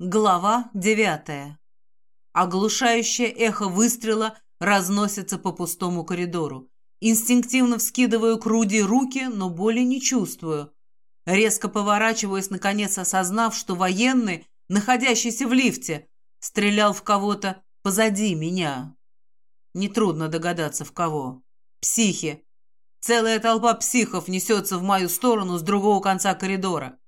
Глава девятая. Оглушающее эхо выстрела разносится по пустому коридору. Инстинктивно вскидываю к груди руки, но боли не чувствую. Резко поворачиваюсь, наконец осознав, что военный, находящийся в лифте, стрелял в кого-то позади меня. Нетрудно догадаться, в кого. Психи. Целая толпа психов несется в мою сторону с другого конца коридора.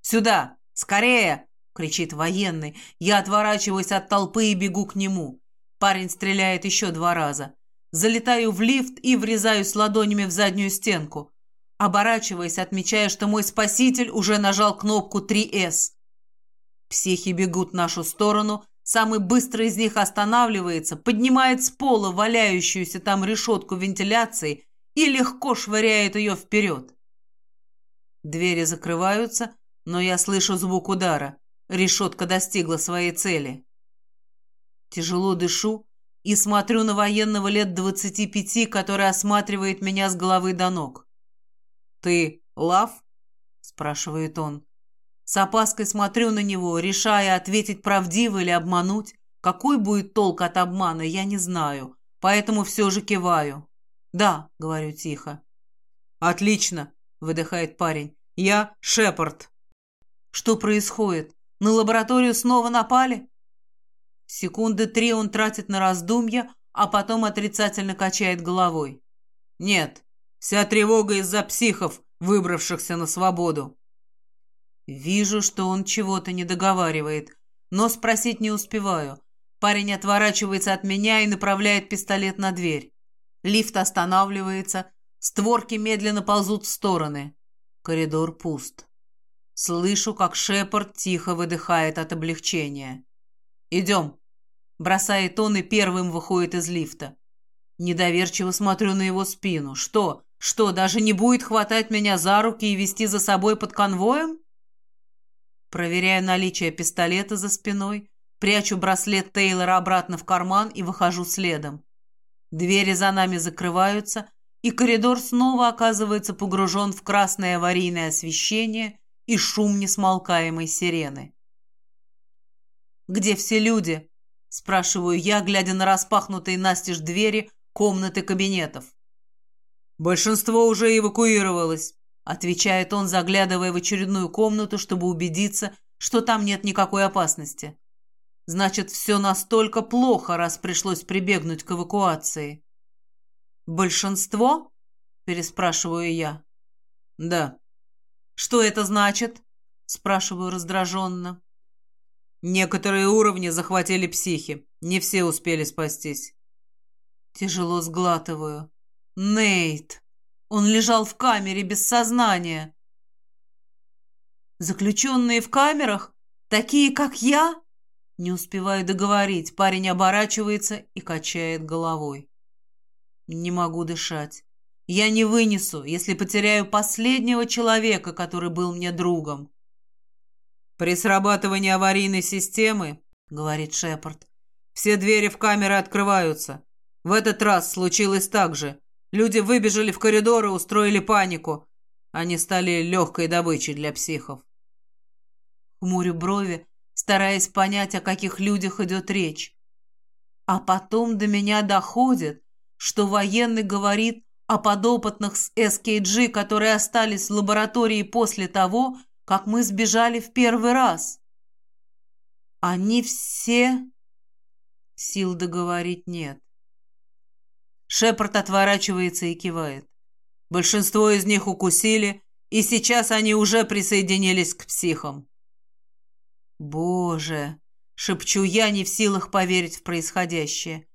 «Сюда! Скорее!» — кричит военный. Я отворачиваюсь от толпы и бегу к нему. Парень стреляет еще два раза. Залетаю в лифт и врезаюсь ладонями в заднюю стенку. Оборачиваясь, отмечая, что мой спаситель уже нажал кнопку 3С. Психи бегут в нашу сторону. Самый быстрый из них останавливается, поднимает с пола валяющуюся там решетку вентиляции и легко швыряет ее вперед. Двери закрываются, но я слышу звук удара. Решетка достигла своей цели. Тяжело дышу и смотрю на военного лет двадцати пяти, который осматривает меня с головы до ног. «Ты Лав?» – спрашивает он. С опаской смотрю на него, решая ответить правдиво или обмануть. Какой будет толк от обмана, я не знаю, поэтому все же киваю. «Да», — говорю тихо. «Отлично», — выдыхает парень. «Я Шепард». «Что происходит? На лабораторию снова напали? Секунды три он тратит на раздумья, а потом отрицательно качает головой. Нет, вся тревога из-за психов, выбравшихся на свободу. Вижу, что он чего-то не договаривает, но спросить не успеваю. Парень отворачивается от меня и направляет пистолет на дверь. Лифт останавливается, створки медленно ползут в стороны. Коридор пуст. Слышу, как Шепард тихо выдыхает от облегчения. «Идем!» Бросает он и первым выходит из лифта. Недоверчиво смотрю на его спину. Что? Что, даже не будет хватать меня за руки и вести за собой под конвоем? Проверяю наличие пистолета за спиной, прячу браслет Тейлора обратно в карман и выхожу следом. Двери за нами закрываются, и коридор снова оказывается погружен в красное аварийное освещение и шум несмолкаемой сирены. «Где все люди?» – спрашиваю я, глядя на распахнутые настежь двери комнаты кабинетов. «Большинство уже эвакуировалось», – отвечает он, заглядывая в очередную комнату, чтобы убедиться, что там нет никакой опасности. «Значит, все настолько плохо, раз пришлось прибегнуть к эвакуации». «Большинство?» – переспрашиваю я. «Да», «Что это значит?» – спрашиваю раздраженно. Некоторые уровни захватили психи. Не все успели спастись. Тяжело сглатываю. Нейт! Он лежал в камере без сознания. Заключенные в камерах? Такие, как я? Не успеваю договорить. Парень оборачивается и качает головой. Не могу дышать. Я не вынесу, если потеряю последнего человека, который был мне другом. При срабатывании аварийной системы, говорит Шепард, все двери в камеры открываются. В этот раз случилось так же. Люди выбежали в коридор и устроили панику. Они стали легкой добычей для психов. Хмурю брови, стараясь понять, о каких людях идет речь. А потом до меня доходит, что военный говорит о подопытных с СКГ, которые остались в лаборатории после того, как мы сбежали в первый раз. Они все... Сил договорить нет. Шепард отворачивается и кивает. Большинство из них укусили, и сейчас они уже присоединились к психам. «Боже!» — шепчу я, не в силах поверить в происходящее.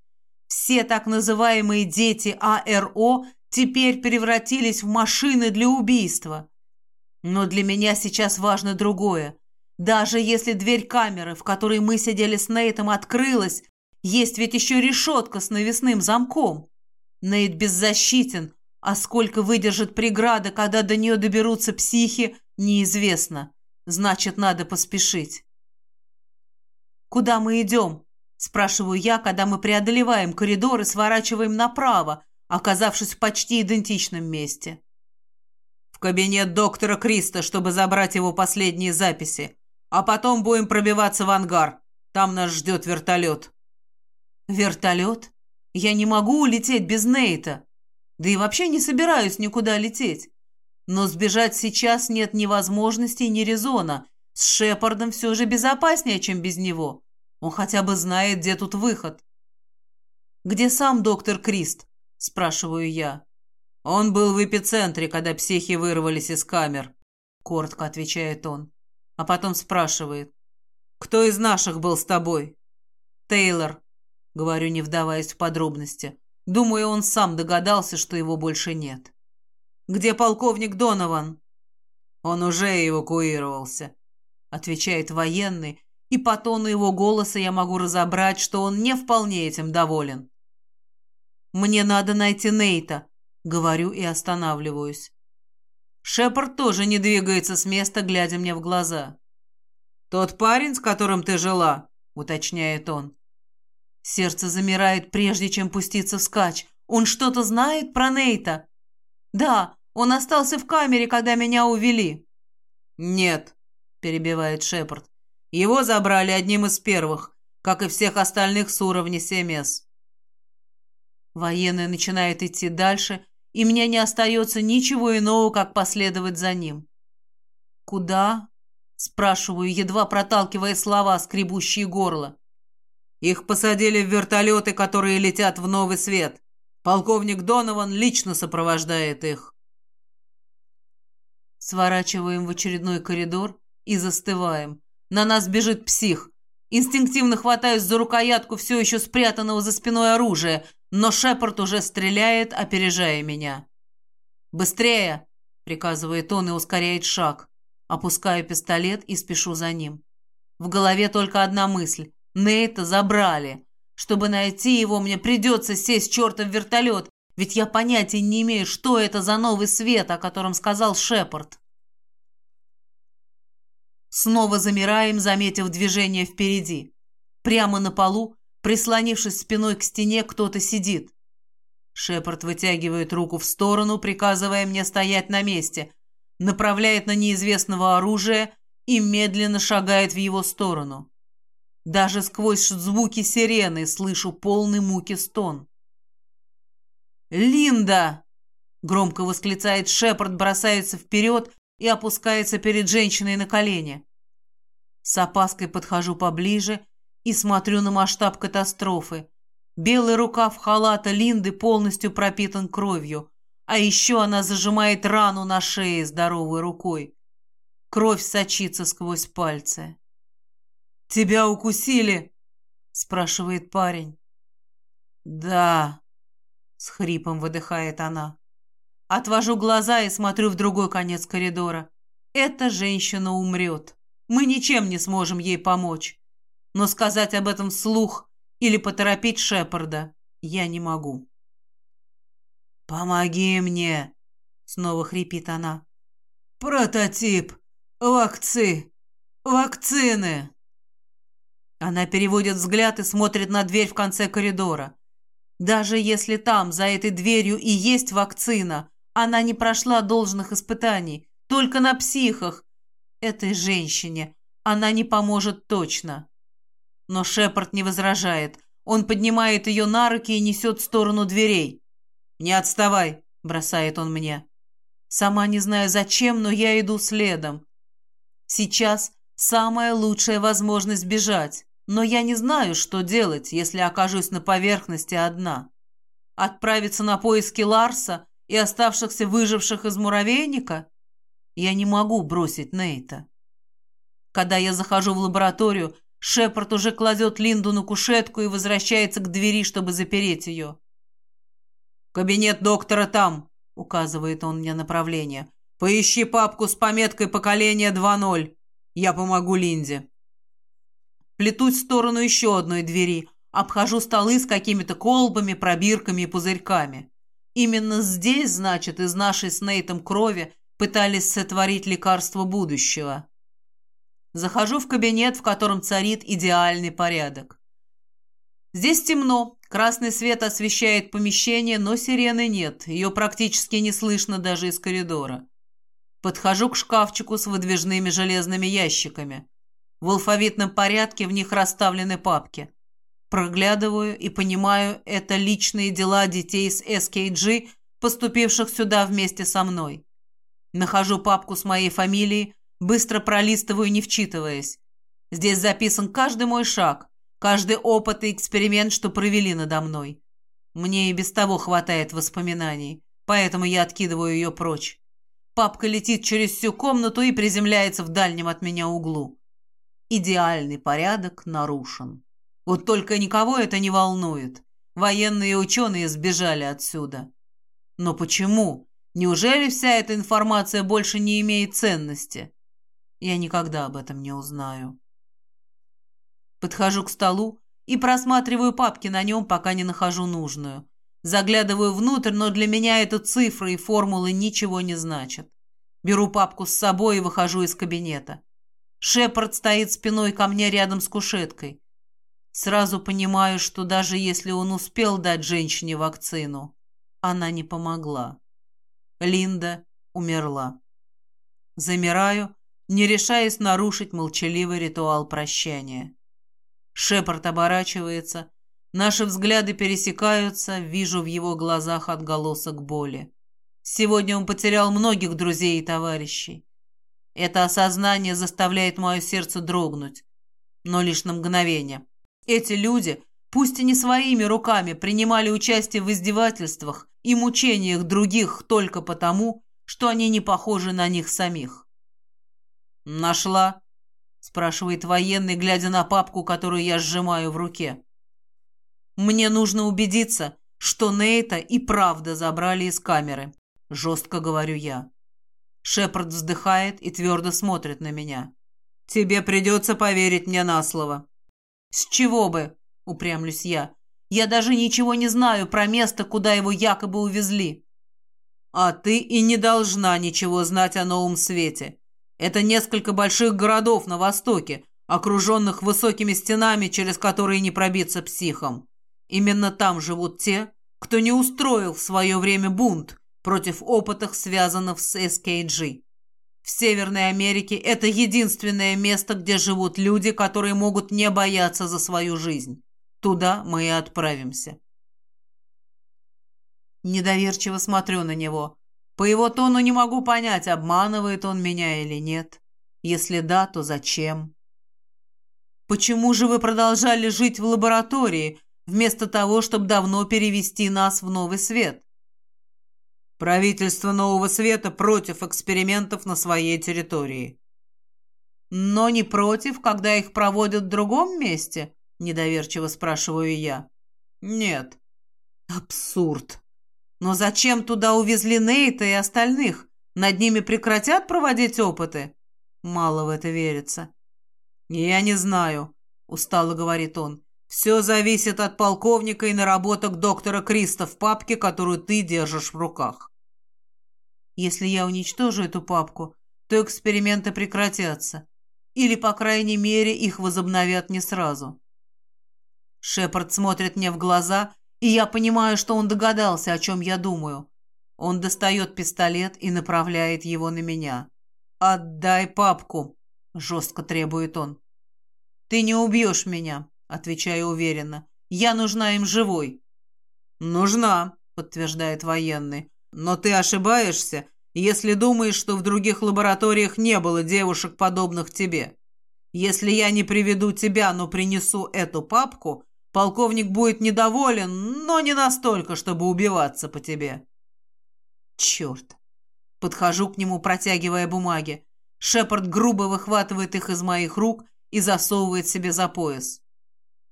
Все так называемые дети АРО теперь превратились в машины для убийства. Но для меня сейчас важно другое. Даже если дверь камеры, в которой мы сидели с Нейтом, открылась, есть ведь еще решетка с навесным замком. Нейт беззащитен, а сколько выдержит преграда, когда до нее доберутся психи, неизвестно. Значит, надо поспешить. «Куда мы идем?» – спрашиваю я, когда мы преодолеваем коридор и сворачиваем направо, оказавшись в почти идентичном месте. «В кабинет доктора Криста, чтобы забрать его последние записи. А потом будем пробиваться в ангар. Там нас ждет вертолет». «Вертолет? Я не могу улететь без Нейта. Да и вообще не собираюсь никуда лететь. Но сбежать сейчас нет ни возможности, ни резона. С Шепардом все же безопаснее, чем без него. Он хотя бы знает, где тут выход». «Где сам доктор Крист?» – спрашиваю я. «Он был в эпицентре, когда психи вырвались из камер», — коротко отвечает он. А потом спрашивает. «Кто из наших был с тобой?» «Тейлор», — говорю, не вдаваясь в подробности. Думаю, он сам догадался, что его больше нет. «Где полковник Донован?» «Он уже эвакуировался», — отвечает военный, и по тону его голоса я могу разобрать, что он не вполне этим доволен. «Мне надо найти Нейта», Говорю и останавливаюсь. Шепард тоже не двигается с места, глядя мне в глаза. «Тот парень, с которым ты жила?» — уточняет он. Сердце замирает, прежде чем пуститься в скач. Он что-то знает про Нейта? Да, он остался в камере, когда меня увели. «Нет», — перебивает Шепард. «Его забрали одним из первых, как и всех остальных с уровня 7С». Военный начинает идти дальше, и мне не остается ничего иного, как последовать за ним. «Куда?» — спрашиваю, едва проталкивая слова, скребущие горло. «Их посадили в вертолеты, которые летят в новый свет. Полковник Донован лично сопровождает их». Сворачиваем в очередной коридор и застываем. На нас бежит псих. Инстинктивно хватаюсь за рукоятку все еще спрятанного за спиной оружия, но Шепард уже стреляет, опережая меня. «Быстрее!» — приказывает он и ускоряет шаг. Опускаю пистолет и спешу за ним. В голове только одна мысль. Нейта забрали. Чтобы найти его, мне придется сесть чертов вертолет, ведь я понятия не имею, что это за новый свет, о котором сказал Шепард. Снова замираем, заметив движение впереди. Прямо на полу Прислонившись спиной к стене, кто-то сидит. Шепард вытягивает руку в сторону, приказывая мне стоять на месте, направляет на неизвестного оружие и медленно шагает в его сторону. Даже сквозь звуки сирены слышу полный муки стон. «Линда!» — громко восклицает Шепард, бросается вперед и опускается перед женщиной на колени. С опаской подхожу поближе и смотрю на масштаб катастрофы. Белый рукав халата Линды полностью пропитан кровью, а еще она зажимает рану на шее здоровой рукой. Кровь сочится сквозь пальцы. «Тебя укусили?» — спрашивает парень. «Да», — с хрипом выдыхает она. Отвожу глаза и смотрю в другой конец коридора. Эта женщина умрет. Мы ничем не сможем ей помочь но сказать об этом вслух или поторопить Шепарда я не могу. «Помоги мне!» — снова хрипит она. «Прототип! Вакцы! Вакцины!» Она переводит взгляд и смотрит на дверь в конце коридора. Даже если там, за этой дверью, и есть вакцина, она не прошла должных испытаний, только на психах. Этой женщине она не поможет точно. Но Шепард не возражает. Он поднимает ее на руки и несет в сторону дверей. «Не отставай», — бросает он мне. Сама не знаю зачем, но я иду следом. Сейчас самая лучшая возможность бежать, но я не знаю, что делать, если окажусь на поверхности одна. Отправиться на поиски Ларса и оставшихся выживших из муравейника? Я не могу бросить Нейта. Когда я захожу в лабораторию, Шепард уже кладет Линду на кушетку и возвращается к двери, чтобы запереть ее. «Кабинет доктора там», — указывает он мне направление. «Поищи папку с пометкой «Поколение 2.0». Я помогу Линде». Плетусь в сторону еще одной двери, обхожу столы с какими-то колбами, пробирками и пузырьками. Именно здесь, значит, из нашей с Нейтом крови пытались сотворить лекарство будущего. Захожу в кабинет, в котором царит идеальный порядок. Здесь темно, красный свет освещает помещение, но сирены нет, ее практически не слышно даже из коридора. Подхожу к шкафчику с выдвижными железными ящиками. В алфавитном порядке в них расставлены папки. Проглядываю и понимаю, это личные дела детей с SKG, поступивших сюда вместе со мной. Нахожу папку с моей фамилией, быстро пролистываю, не вчитываясь. Здесь записан каждый мой шаг, каждый опыт и эксперимент, что провели надо мной. Мне и без того хватает воспоминаний, поэтому я откидываю ее прочь. Папка летит через всю комнату и приземляется в дальнем от меня углу. Идеальный порядок нарушен. Вот только никого это не волнует. Военные ученые сбежали отсюда. Но почему? Неужели вся эта информация больше не имеет ценности? Я никогда об этом не узнаю. Подхожу к столу и просматриваю папки на нем, пока не нахожу нужную. Заглядываю внутрь, но для меня это цифры и формулы ничего не значат. Беру папку с собой и выхожу из кабинета. Шепард стоит спиной ко мне рядом с кушеткой. Сразу понимаю, что даже если он успел дать женщине вакцину, она не помогла. Линда умерла. Замираю, не решаясь нарушить молчаливый ритуал прощания. Шепард оборачивается, наши взгляды пересекаются, вижу в его глазах отголосок боли. Сегодня он потерял многих друзей и товарищей. Это осознание заставляет мое сердце дрогнуть, но лишь на мгновение. Эти люди, пусть и не своими руками, принимали участие в издевательствах и мучениях других только потому, что они не похожи на них самих. «Нашла?» — спрашивает военный, глядя на папку, которую я сжимаю в руке. «Мне нужно убедиться, что Нейта и правда забрали из камеры», — жестко говорю я. Шепард вздыхает и твердо смотрит на меня. «Тебе придется поверить мне на слово. «С чего бы?» — упрямлюсь я. «Я даже ничего не знаю про место, куда его якобы увезли». «А ты и не должна ничего знать о новом свете. Это несколько больших городов на востоке, окруженных высокими стенами, через которые не пробиться психом. Именно там живут те, кто не устроил в свое время бунт против опытов, связанных с СКГ. В Северной Америке это единственное место, где живут люди, которые могут не бояться за свою жизнь. Туда мы и отправимся. Недоверчиво смотрю на него. По его тону не могу понять, обманывает он меня или нет. Если да, то зачем? Почему же вы продолжали жить в лаборатории, вместо того, чтобы давно перевести нас в новый свет? Правительство Нового Света против экспериментов на своей территории. Но не против, когда их проводят в другом месте? Недоверчиво спрашиваю я. Нет. Абсурд. Но зачем туда увезли Нейта и остальных? Над ними прекратят проводить опыты? Мало в это верится. Я не знаю, устало говорит он. Все зависит от полковника и наработок доктора Криста в папке, которую ты держишь в руках. Если я уничтожу эту папку, то эксперименты прекратятся. Или, по крайней мере, их возобновят не сразу. Шепард смотрит мне в глаза, и я понимаю, что он догадался, о чем я думаю. Он достает пистолет и направляет его на меня. «Отдай папку!» — жестко требует он. «Ты не убьешь меня», — отвечаю уверенно. «Я нужна им живой». «Нужна», — подтверждает военный. Но ты ошибаешься, если думаешь, что в других лабораториях не было девушек, подобных тебе. Если я не приведу тебя, но принесу эту папку, полковник будет недоволен, но не настолько, чтобы убиваться по тебе. Черт. Подхожу к нему, протягивая бумаги. Шепард грубо выхватывает их из моих рук и засовывает себе за пояс.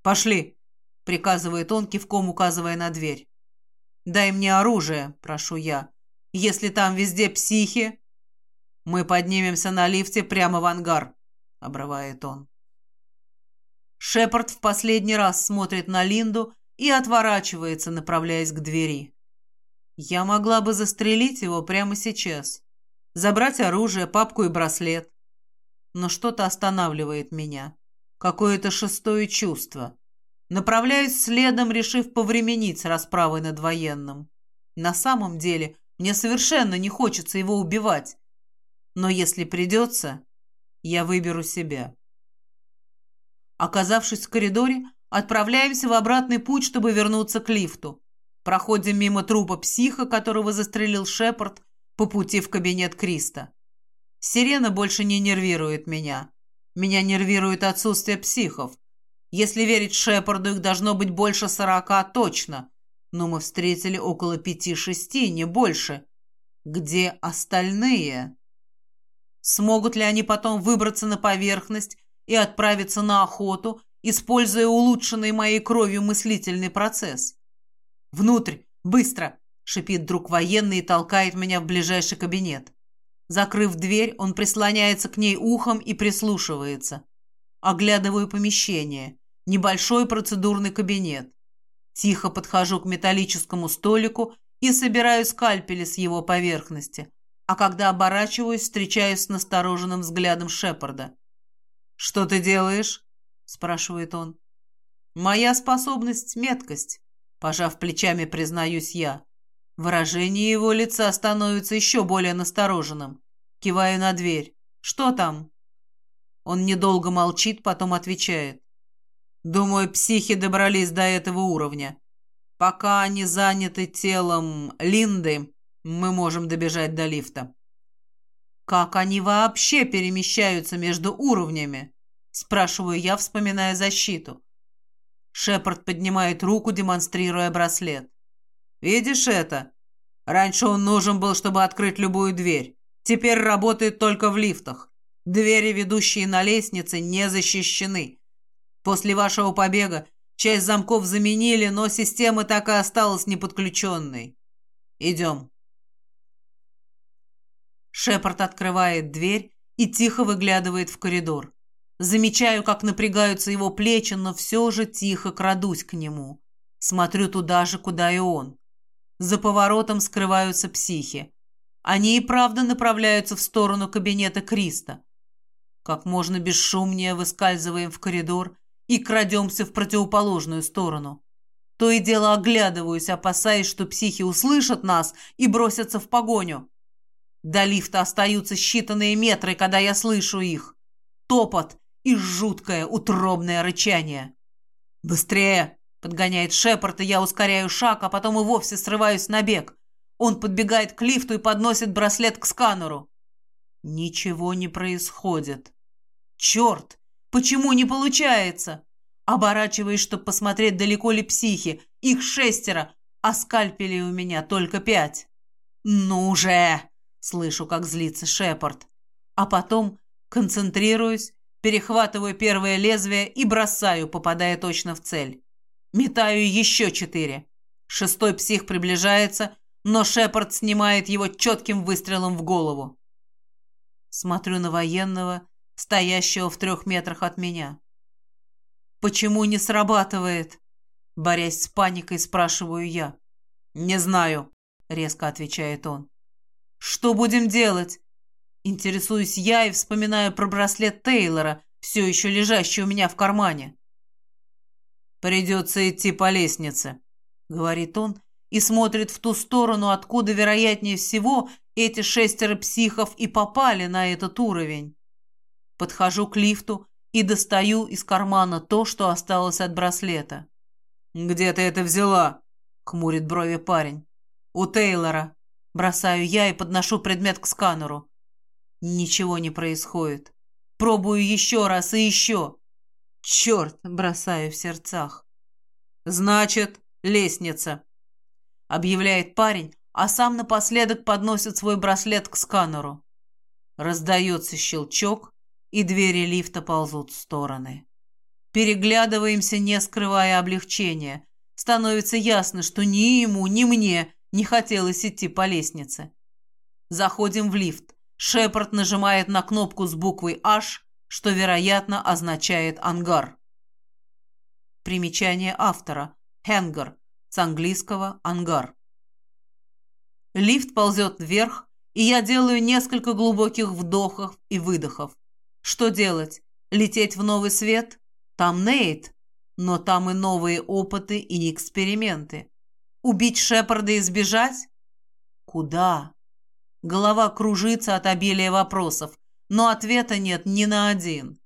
«Пошли», — приказывает он, кивком указывая на дверь. «Дай мне оружие», — прошу я. «Если там везде психи...» «Мы поднимемся на лифте прямо в ангар», — обрывает он. Шепард в последний раз смотрит на Линду и отворачивается, направляясь к двери. Я могла бы застрелить его прямо сейчас. Забрать оружие, папку и браслет. Но что-то останавливает меня. Какое-то шестое чувство. Направляюсь следом, решив повременить с расправой над военным. На самом деле, мне совершенно не хочется его убивать. Но если придется, я выберу себя. Оказавшись в коридоре, отправляемся в обратный путь, чтобы вернуться к лифту. Проходим мимо трупа психа, которого застрелил Шепард по пути в кабинет Криста. Сирена больше не нервирует меня. Меня нервирует отсутствие психов. Если верить Шепарду, их должно быть больше сорока точно. Но мы встретили около пяти-шести, не больше. Где остальные? Смогут ли они потом выбраться на поверхность и отправиться на охоту, используя улучшенный моей кровью мыслительный процесс? «Внутрь! Быстро!» — шипит друг военный и толкает меня в ближайший кабинет. Закрыв дверь, он прислоняется к ней ухом и прислушивается. Оглядываю помещение. Небольшой процедурный кабинет. Тихо подхожу к металлическому столику и собираю скальпели с его поверхности. А когда оборачиваюсь, встречаюсь с настороженным взглядом Шепарда. «Что ты делаешь?» – спрашивает он. «Моя способность – меткость», – пожав плечами, признаюсь я. Выражение его лица становится еще более настороженным. Киваю на дверь. «Что там?» Он недолго молчит, потом отвечает. «Думаю, психи добрались до этого уровня. Пока они заняты телом Линды, мы можем добежать до лифта». «Как они вообще перемещаются между уровнями?» Спрашиваю я, вспоминая защиту. Шепард поднимает руку, демонстрируя браслет. Видишь это? Раньше он нужен был, чтобы открыть любую дверь. Теперь работает только в лифтах. Двери, ведущие на лестнице, не защищены. После вашего побега часть замков заменили, но система так и осталась неподключенной. Идем. Шепард открывает дверь и тихо выглядывает в коридор. Замечаю, как напрягаются его плечи, но все же тихо крадусь к нему. Смотрю туда же, куда и он. За поворотом скрываются психи. Они и правда направляются в сторону кабинета Криста. Как можно бесшумнее выскальзываем в коридор и крадемся в противоположную сторону. То и дело оглядываюсь, опасаясь, что психи услышат нас и бросятся в погоню. До лифта остаются считанные метры, когда я слышу их. Топот и жуткое утробное рычание. «Быстрее!» Подгоняет Шепард, и я ускоряю шаг, а потом и вовсе срываюсь на бег. Он подбегает к лифту и подносит браслет к сканеру. Ничего не происходит. Черт! Почему не получается? Оборачиваюсь, чтобы посмотреть, далеко ли психи. Их шестеро, а скальпелей у меня только пять. «Ну же!» — слышу, как злится Шепард. А потом концентрируюсь, перехватываю первое лезвие и бросаю, попадая точно в цель. Метаю еще четыре. Шестой псих приближается, но Шепард снимает его четким выстрелом в голову. Смотрю на военного, стоящего в трех метрах от меня. «Почему не срабатывает?» Борясь с паникой, спрашиваю я. «Не знаю», — резко отвечает он. «Что будем делать?» Интересуюсь я и вспоминаю про браслет Тейлора, все еще лежащий у меня в кармане. «Придется идти по лестнице», — говорит он и смотрит в ту сторону, откуда, вероятнее всего, эти шестеро психов и попали на этот уровень. Подхожу к лифту и достаю из кармана то, что осталось от браслета. «Где ты это взяла?» — хмурит брови парень. «У Тейлора». Бросаю я и подношу предмет к сканеру. Ничего не происходит. Пробую еще раз и еще. Черт, бросаю в сердцах. Значит, лестница, объявляет парень, а сам напоследок подносит свой браслет к сканеру. Раздается щелчок, и двери лифта ползут в стороны. Переглядываемся, не скрывая облегчения. Становится ясно, что ни ему, ни мне не хотелось идти по лестнице. Заходим в лифт. Шепард нажимает на кнопку с буквой «H», что, вероятно, означает «ангар». Примечание автора. «Хэнгар» с английского «ангар». Лифт ползет вверх, и я делаю несколько глубоких вдохов и выдохов. Что делать? Лететь в новый свет? Там Нейт, но там и новые опыты и эксперименты. Убить Шепарда и сбежать? Куда? Голова кружится от обилия вопросов но ответа нет ни на один.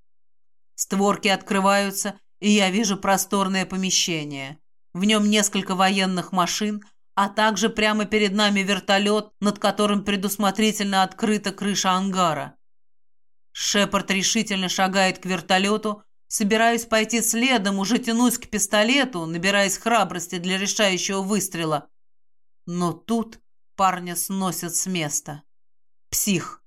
Створки открываются, и я вижу просторное помещение. В нем несколько военных машин, а также прямо перед нами вертолет, над которым предусмотрительно открыта крыша ангара. Шепард решительно шагает к вертолету, собираюсь пойти следом, уже тянусь к пистолету, набираясь храбрости для решающего выстрела. Но тут парня сносят с места. Псих.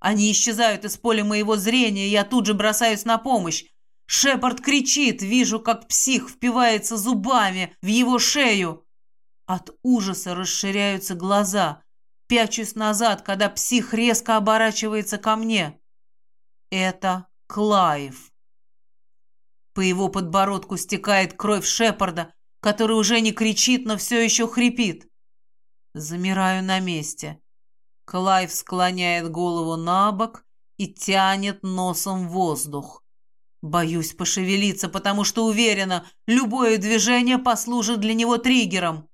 Они исчезают из поля моего зрения, я тут же бросаюсь на помощь. Шепард кричит, вижу, как псих впивается зубами в его шею. От ужаса расширяются глаза. Пячусь назад, когда псих резко оборачивается ко мне. Это Клайв. По его подбородку стекает кровь Шепарда, который уже не кричит, но все еще хрипит. Замираю на месте. Клайв склоняет голову на бок и тянет носом воздух. Боюсь пошевелиться, потому что уверена, любое движение послужит для него триггером.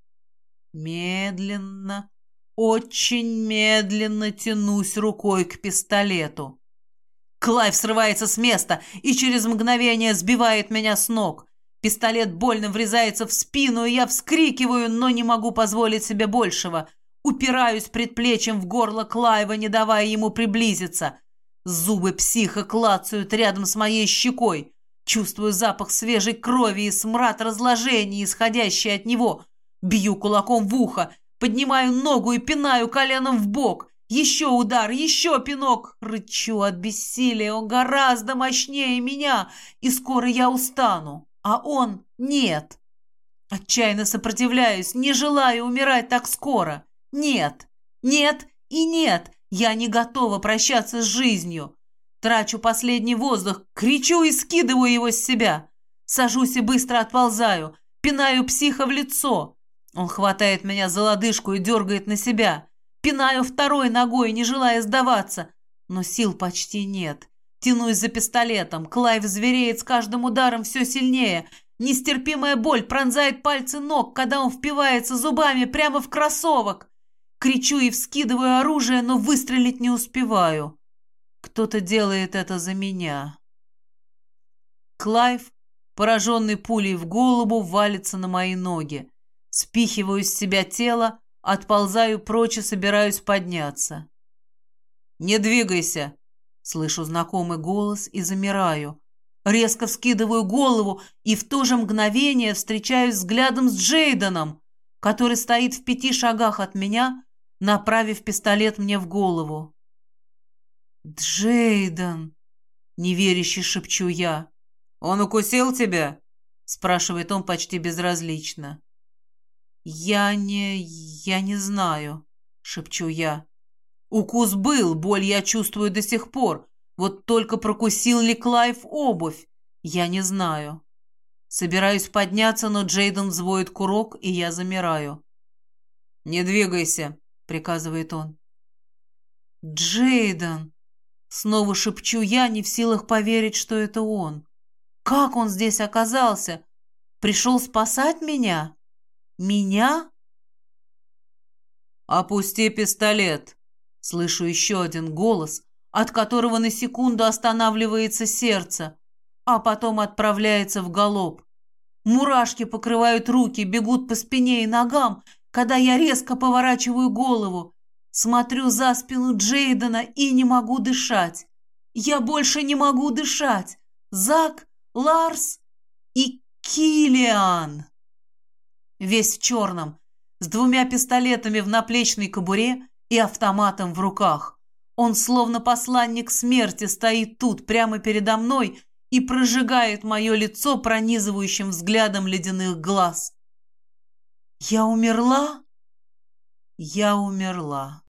Медленно, очень медленно тянусь рукой к пистолету. Клайв срывается с места и через мгновение сбивает меня с ног. Пистолет больно врезается в спину, и я вскрикиваю, но не могу позволить себе большего. Упираюсь предплечьем в горло Клайва, не давая ему приблизиться. Зубы психа клацают рядом с моей щекой. Чувствую запах свежей крови и смрад разложения, исходящий от него. Бью кулаком в ухо, поднимаю ногу и пинаю коленом в бок. Еще удар, еще пинок. Рычу от бессилия, он гораздо мощнее меня, и скоро я устану. А он нет. Отчаянно сопротивляюсь, не желаю умирать так скоро. Нет, нет и нет. Я не готова прощаться с жизнью. Трачу последний воздух, кричу и скидываю его с себя. Сажусь и быстро отползаю, пинаю психа в лицо. Он хватает меня за лодыжку и дергает на себя. Пинаю второй ногой, не желая сдаваться. Но сил почти нет. Тянусь за пистолетом. Клайв звереет с каждым ударом все сильнее. Нестерпимая боль пронзает пальцы ног, когда он впивается зубами прямо в кроссовок. Кричу и вскидываю оружие, но выстрелить не успеваю. Кто-то делает это за меня. Клайв, пораженный пулей в голову, валится на мои ноги. Спихиваю с себя тело, отползаю прочь и собираюсь подняться. «Не двигайся!» Слышу знакомый голос и замираю. Резко вскидываю голову и в то же мгновение встречаюсь взглядом с Джейденом, который стоит в пяти шагах от меня направив пистолет мне в голову. «Джейден!» — неверяще шепчу я. «Он укусил тебя?» — спрашивает он почти безразлично. «Я не... я не знаю», — шепчу я. «Укус был, боль я чувствую до сих пор. Вот только прокусил ли Клайв обувь? Я не знаю». Собираюсь подняться, но Джейден взводит курок, и я замираю. «Не двигайся», — приказывает он. «Джейден!» Снова шепчу я, не в силах поверить, что это он. «Как он здесь оказался? Пришел спасать меня? Меня?» «Опусти пистолет!» Слышу еще один голос, от которого на секунду останавливается сердце, а потом отправляется в галоп. Мурашки покрывают руки, бегут по спине и ногам, когда я резко поворачиваю голову, смотрю за спину Джейдена и не могу дышать. Я больше не могу дышать. Зак, Ларс и Килиан. Весь в черном, с двумя пистолетами в наплечной кобуре и автоматом в руках. Он, словно посланник смерти, стоит тут, прямо передо мной, и прожигает мое лицо пронизывающим взглядом ледяных глаз. Я умерла? Я умерла.